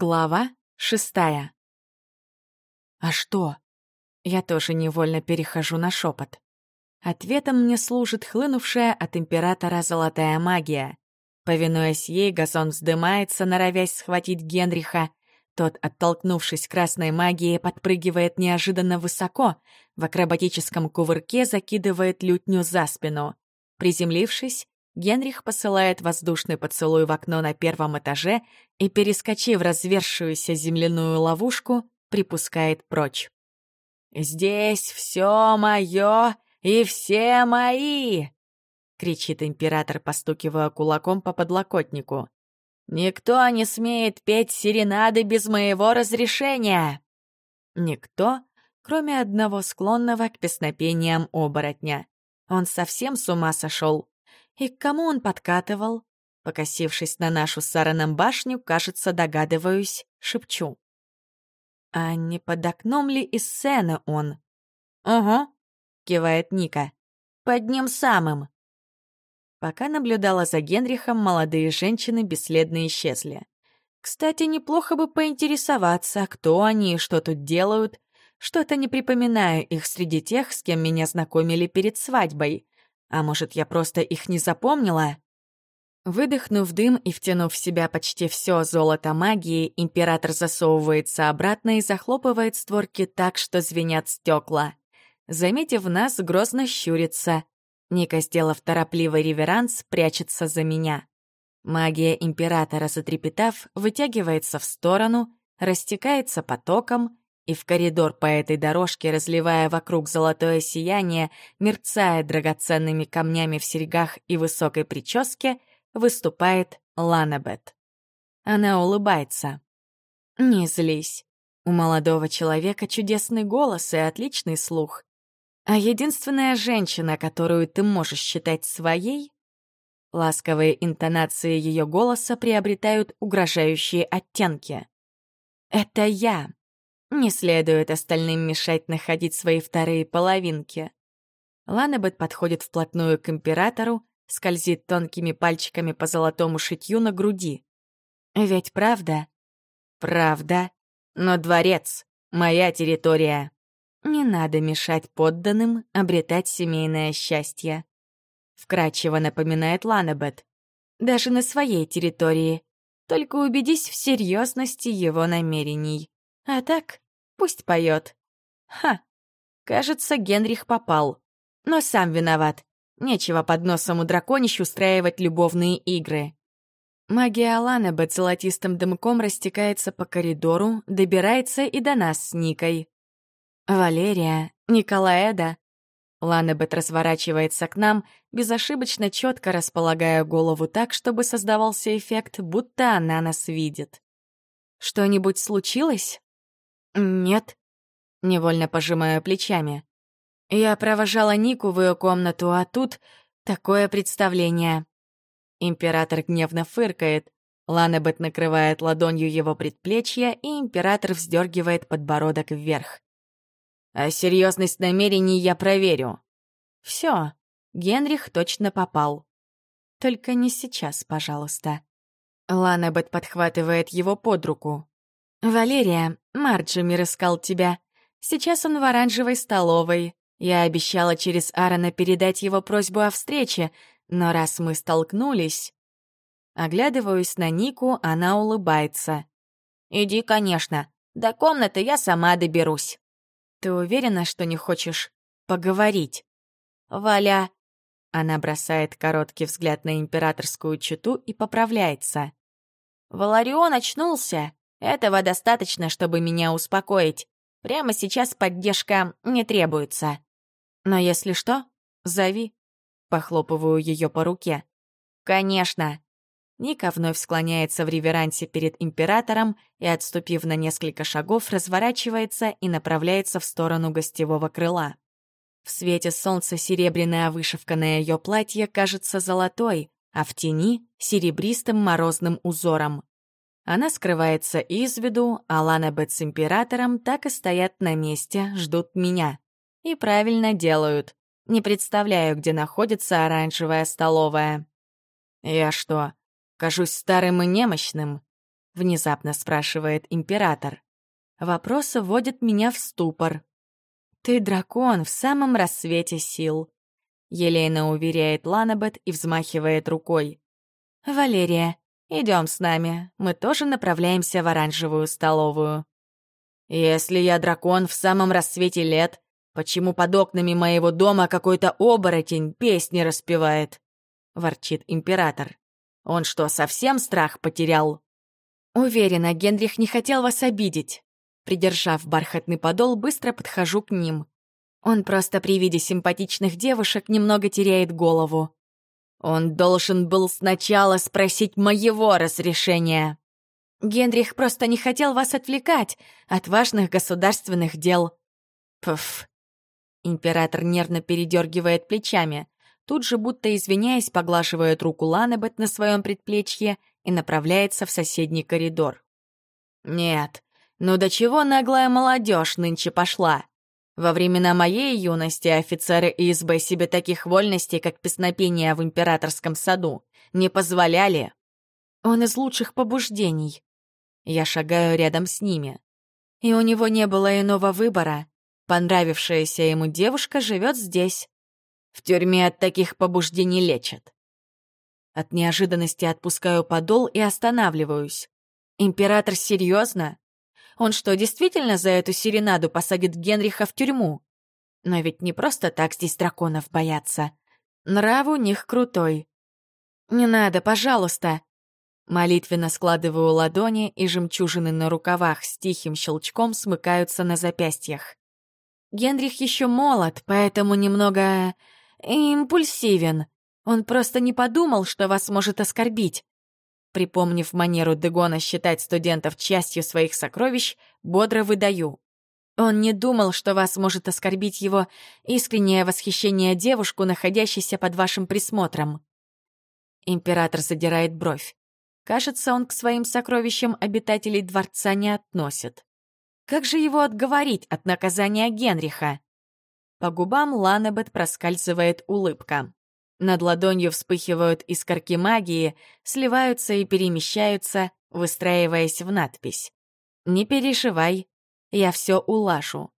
Глава шестая. А что? Я тоже невольно перехожу на шепот. Ответом мне служит хлынувшая от императора золотая магия. Повинуясь ей, газон вздымается, норовясь схватить Генриха. Тот, оттолкнувшись красной магией, подпрыгивает неожиданно высоко, в акробатическом кувырке закидывает лютню за спину. Приземлившись, Генрих посылает воздушный поцелуй в окно на первом этаже и, перескочив развершуюся земляную ловушку, припускает прочь. «Здесь все мое и все мои!» — кричит император, постукивая кулаком по подлокотнику. «Никто не смеет петь серенады без моего разрешения!» Никто, кроме одного склонного к песнопениям оборотня. Он совсем с ума сошел. И к кому он подкатывал? Покосившись на нашу с Сараном башню, кажется, догадываюсь, шепчу. «А не под окном ли из сцены он?» «Угу», — кивает Ника. «Под ним самым». Пока наблюдала за Генрихом, молодые женщины бесследно исчезли. Кстати, неплохо бы поинтересоваться, кто они и что тут делают. Что-то не припоминаю их среди тех, с кем меня знакомили перед свадьбой. А может, я просто их не запомнила? Выдохнув дым и втянув в себя почти все золото магии, император засовывается обратно и захлопывает створки так, что звенят стекла. Заметив нас, грозно щурится. Ника, сделав торопливый реверанс, прячется за меня. Магия императора, затрепетав, вытягивается в сторону, растекается потоком, и в коридор по этой дорожке, разливая вокруг золотое сияние, мерцая драгоценными камнями в серьгах и высокой прическе, выступает Ланабет. Она улыбается. «Не злись. У молодого человека чудесный голос и отличный слух. А единственная женщина, которую ты можешь считать своей...» Ласковые интонации ее голоса приобретают угрожающие оттенки. «Это я!» Не следует остальным мешать находить свои вторые половинки. Ланебет подходит вплотную к императору, скользит тонкими пальчиками по золотому шитью на груди. Ведь правда? Правда. Но дворец — моя территория. Не надо мешать подданным обретать семейное счастье. Вкратчиво напоминает Ланебет. Даже на своей территории. Только убедись в серьезности его намерений. А так, пусть поет. Ха, кажется, Генрих попал. Но сам виноват. Нечего под носом у драконищ устраивать любовные игры. Магия Алана под золотистым дымком растекается по коридору, добирается и до нас с Никой. Валерия, Николаэда. Ланебет разворачивается к нам, безошибочно четко располагая голову так, чтобы создавался эффект, будто она нас видит. «Что-нибудь случилось?» «Нет», — невольно пожимаю плечами. Я провожала Нику в ее комнату, а тут такое представление. Император гневно фыркает. Ланебет накрывает ладонью его предплечье, и император вздергивает подбородок вверх. А серьезность намерений я проверю. Все, Генрих точно попал. Только не сейчас, пожалуйста. Ланебет подхватывает его под руку. «Валерия, Марджимир искал тебя. Сейчас он в оранжевой столовой. Я обещала через Аарона передать его просьбу о встрече, но раз мы столкнулись...» Оглядываюсь на Нику, она улыбается. «Иди, конечно. До комнаты я сама доберусь». «Ты уверена, что не хочешь поговорить?» «Валя...» Она бросает короткий взгляд на императорскую читу и поправляется. «Валарион очнулся. Этого достаточно, чтобы меня успокоить. Прямо сейчас поддержка не требуется. Но если что, зови. Похлопываю ее по руке. Конечно. Ника вновь склоняется в реверансе перед императором и, отступив на несколько шагов, разворачивается и направляется в сторону гостевого крыла. В свете солнца серебряная вышивка на ее платье кажется золотой, а в тени — серебристым морозным узором. Она скрывается из виду, а Ланабет с Императором так и стоят на месте, ждут меня. И правильно делают. Не представляю, где находится оранжевая столовая. Я что, кажусь старым и немощным? внезапно спрашивает император. Вопрос вводит меня в ступор. «Ты дракон в самом рассвете сил», — елейно уверяет Ланабет и взмахивает рукой. «Валерия, идем с нами, мы тоже направляемся в оранжевую столовую». «Если я дракон в самом рассвете лет, почему под окнами моего дома какой-то оборотень песни распевает?» — ворчит император. «Он что, совсем страх потерял?» Уверена, Генрих не хотел вас обидеть. Придержав бархатный подол, быстро подхожу к ним. Он просто при виде симпатичных девушек немного теряет голову. Он должен был сначала спросить моего разрешения. Генрих просто не хотел вас отвлекать от важных государственных дел. Пф. Император нервно передергивает плечами. Тут же, будто извиняясь, поглаживает руку Ланебет на своем предплечье и направляется в соседний коридор. Нет, ну до чего наглая молодежь нынче пошла? Во времена моей юности офицеры ИСБ себе таких вольностей, как песнопение в императорском саду, не позволяли. Он из лучших побуждений. Я шагаю рядом с ними. И у него не было иного выбора. Понравившаяся ему девушка живет здесь. В тюрьме от таких побуждений лечат. От неожиданности отпускаю подол и останавливаюсь. Император серьезно? Он что, действительно за эту серенаду посадит Генриха в тюрьму? Но ведь не просто так здесь драконов боятся. Нрав у них крутой. «Не надо, пожалуйста!» Молитвенно складываю ладони, и жемчужины на рукавах с тихим щелчком смыкаются на запястьях. Генрих еще молод, поэтому немного... импульсивен. Он просто не подумал, что вас может оскорбить. Припомнив манеру Дегона считать студентов частью своих сокровищ, бодро выдаю. Он не думал, что вас может оскорбить его искреннее восхищение девушку, находящейся под вашим присмотром. Император задирает бровь. Кажется, он к своим сокровищам обитателей дворца не относит. Как же его отговорить от наказания Генриха? По губам Ланебет проскальзывает улыбка. Над ладонью вспыхивают искорки магии, сливаются и перемещаются, выстраиваясь в надпись. «Не переживай, я все улажу».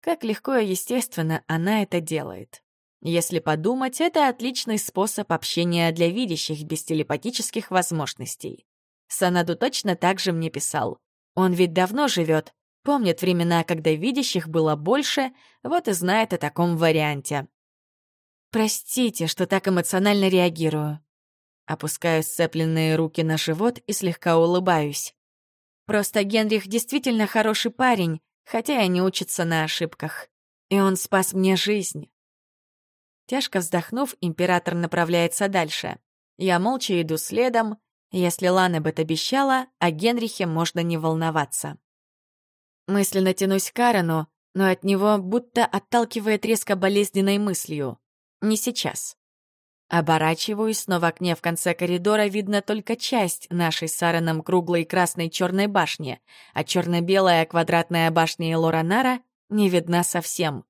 Как легко и естественно она это делает. Если подумать, это отличный способ общения для видящих без телепатических возможностей. Санаду точно так же мне писал. Он ведь давно живет, помнит времена, когда видящих было больше, вот и знает о таком варианте. Простите, что так эмоционально реагирую. Опускаю сцепленные руки на живот и слегка улыбаюсь. Просто Генрих действительно хороший парень, хотя и не учится на ошибках. И он спас мне жизнь. Тяжко вздохнув, император направляется дальше. Я молча иду следом. Если Ланебет обещала, о Генрихе можно не волноваться. Мысленно тянусь к Карену, но от него будто отталкивает резко болезненной мыслью. Не сейчас. Оборачиваюсь, но в окне в конце коридора видно только часть нашей с Аароном круглой красной черной башни, а черно-белая квадратная башня Лоранара не видна совсем.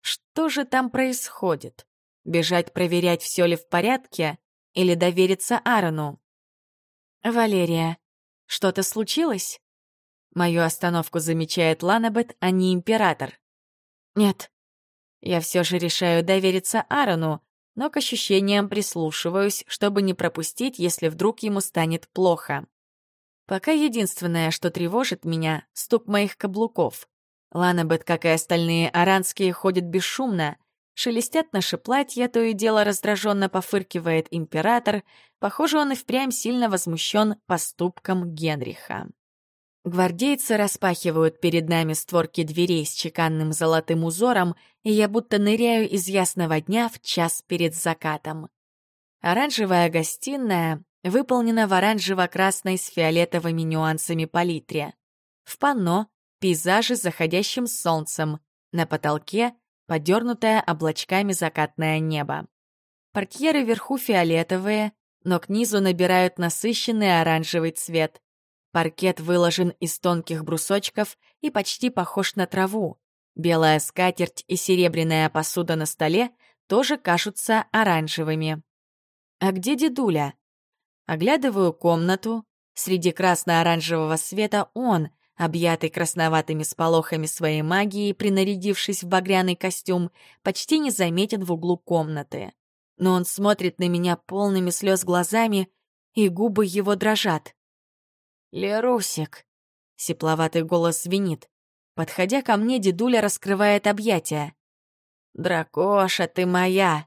Что же там происходит? Бежать проверять, все ли в порядке, или довериться Аарону? «Валерия, что-то случилось?» Мою остановку замечает Ланабет, а не император. «Нет, я все же решаю довериться Аарону, но к ощущениям прислушиваюсь, чтобы не пропустить, если вдруг ему станет плохо. Пока единственное, что тревожит меня — стук моих каблуков. Ланабет, как и остальные аранские, ходят бесшумно. Шелестят наши платья, то и дело раздраженно пофыркивает император. Похоже, он и впрямь сильно возмущен поступком Генриха. Гвардейцы распахивают перед нами створки дверей с чеканным золотым узором, и я будто ныряю из ясного дня в час перед закатом. Оранжевая гостиная выполнена в оранжево-красной с фиолетовыми нюансами палитре. В панно — пейзажи с заходящим солнцем, на потолке — подернутое облачками закатное небо. Портьеры вверху фиолетовые, но к низу набирают насыщенный оранжевый цвет — Паркет выложен из тонких брусочков и почти похож на траву. Белая скатерть и серебряная посуда на столе тоже кажутся оранжевыми. А где дедуля? Оглядываю комнату. Среди красно-оранжевого света он, объятый красноватыми сполохами своей магии, принарядившись в багряный костюм, почти не заметен в углу комнаты. Но он смотрит на меня полными слез глазами, и губы его дрожат. «Лерусик!» — сепловатый голос звенит. Подходя ко мне, дедуля раскрывает объятия. «Дракоша, ты моя!»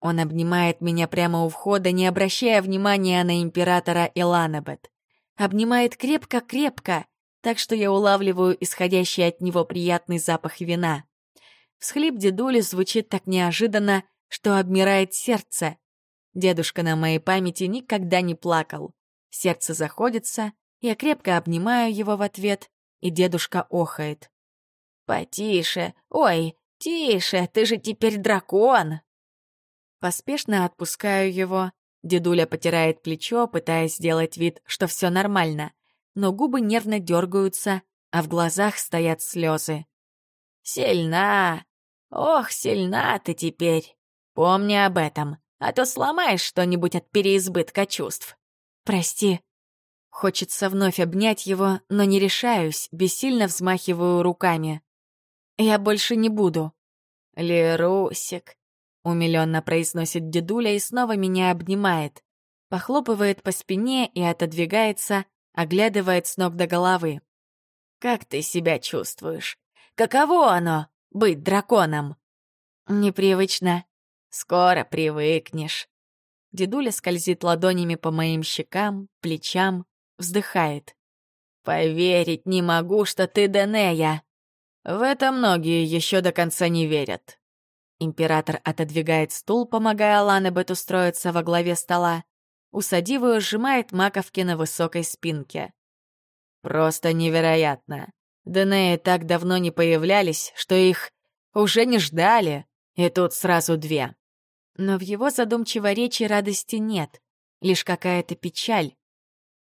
Он обнимает меня прямо у входа, не обращая внимания на императора Иланабет. Обнимает крепко-крепко, так что я улавливаю исходящий от него приятный запах вина. Всхлип дедули звучит так неожиданно, что обмирает сердце. Дедушка на моей памяти никогда не плакал. Сердце заходится, я крепко обнимаю его в ответ, и дедушка охает. «Потише! Ой, тише! Ты же теперь дракон!» Поспешно отпускаю его. Дедуля потирает плечо, пытаясь сделать вид, что все нормально, но губы нервно дергаются, а в глазах стоят слезы. «Сильна! Ох, сильна ты теперь! Помни об этом, а то сломаешь что-нибудь от переизбытка чувств. Прости». Хочется вновь обнять его, но не решаюсь, бессильно взмахиваю руками. «Я больше не буду». «Лерусик, Умиленно произносит дедуля и снова меня обнимает. Похлопывает по спине и отодвигается, оглядывает с ног до головы. «Как ты себя чувствуешь? Каково оно — быть драконом?» «Непривычно. Скоро привыкнешь». Дедуля скользит ладонями по моим щекам, плечам, вздыхает. «Поверить не могу, что ты Денея!» В это многие еще до конца не верят. Император отодвигает стул, помогая Ланебет устроиться во главе стола. Усадив ее, сжимает маковки на высокой спинке. Просто невероятно. Денеи так давно не появлялись, что их уже не ждали, и тут сразу две. Но в его задумчивой речи радости нет, лишь какая-то печаль.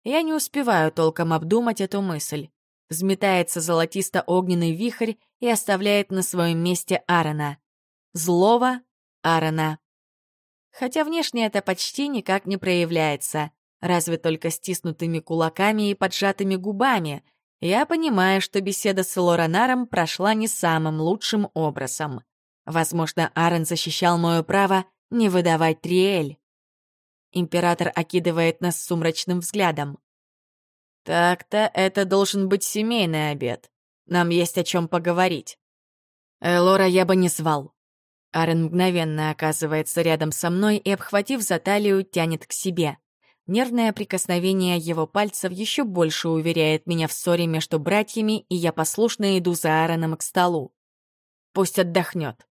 Я не успеваю толком обдумать эту мысль. Взметается золотисто-огненный вихрь и оставляет на своем месте Аарона злого Аарона. Хотя внешне это почти никак не проявляется, разве только стиснутыми кулаками и поджатыми губами. Я понимаю, что беседа с Лоранаром прошла не самым лучшим образом. Возможно, Аарон защищал мое право не выдавать Триэль. Император окидывает нас сумрачным взглядом. «Так-то это должен быть семейный обед. Нам есть о чем поговорить. Элора я бы не звал. Арен мгновенно оказывается рядом со мной и, обхватив за талию, тянет к себе. Нервное прикосновение его пальцев еще больше уверяет меня в ссоре между братьями, и я послушно иду за Аароном к столу. Пусть отдохнет.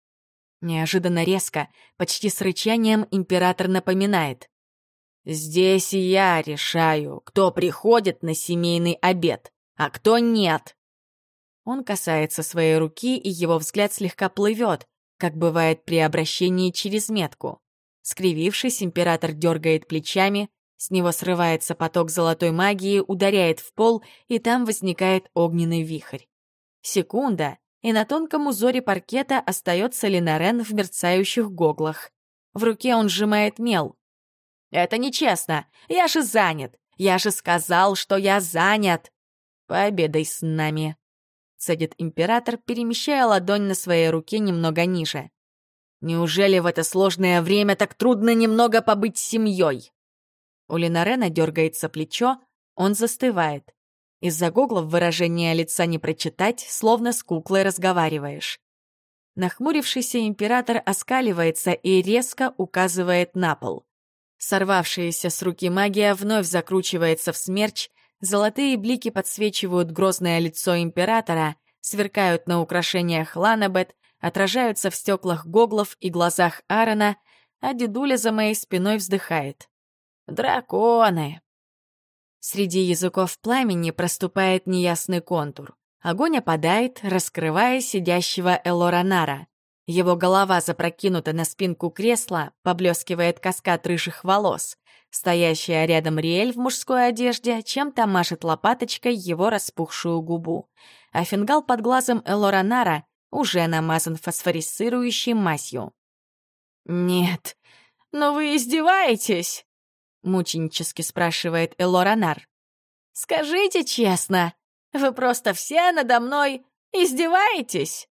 Неожиданно резко, почти с рычанием, император напоминает. «Здесь я решаю, кто приходит на семейный обед, а кто нет». Он касается своей руки, и его взгляд слегка плывет, как бывает при обращении через метку. Скривившись, император дергает плечами, с него срывается поток золотой магии, ударяет в пол, и там возникает огненный вихрь. Секунда, и на тонком узоре паркета остается Ленарен в мерцающих гоглах. В руке он сжимает мел. «Это нечестно! Я же занят! Я же сказал, что я занят! Пообедай с нами!» цедит император, перемещая ладонь на своей руке немного ниже. «Неужели в это сложное время так трудно немного побыть семьей?» У Ленарена дергается плечо, он застывает. Из-за гоглов выражение лица не прочитать, словно с куклой разговариваешь. Нахмурившийся император оскаливается и резко указывает на пол. Сорвавшаяся с руки магия вновь закручивается в смерч, Золотые блики подсвечивают грозное лицо императора, сверкают на украшениях Ланабет, отражаются в стеклах гоглов и глазах Аарона, а дедуля за моей спиной вздыхает. «Драконы!» Среди языков пламени проступает неясный контур. Огонь опадает, раскрывая сидящего Элоранара. Его голова запрокинута на спинку кресла, поблескивает каскад рыжих волос. Стоящая рядом Риэль в мужской одежде чем-то машет лопаточкой его распухшую губу, а фингал под глазом Элоранара уже намазан фосфорисцирующей масью. «Нет, но вы издеваетесь!» — мученически спрашивает Элоранар. «Скажите честно, вы просто все надо мной издеваетесь?»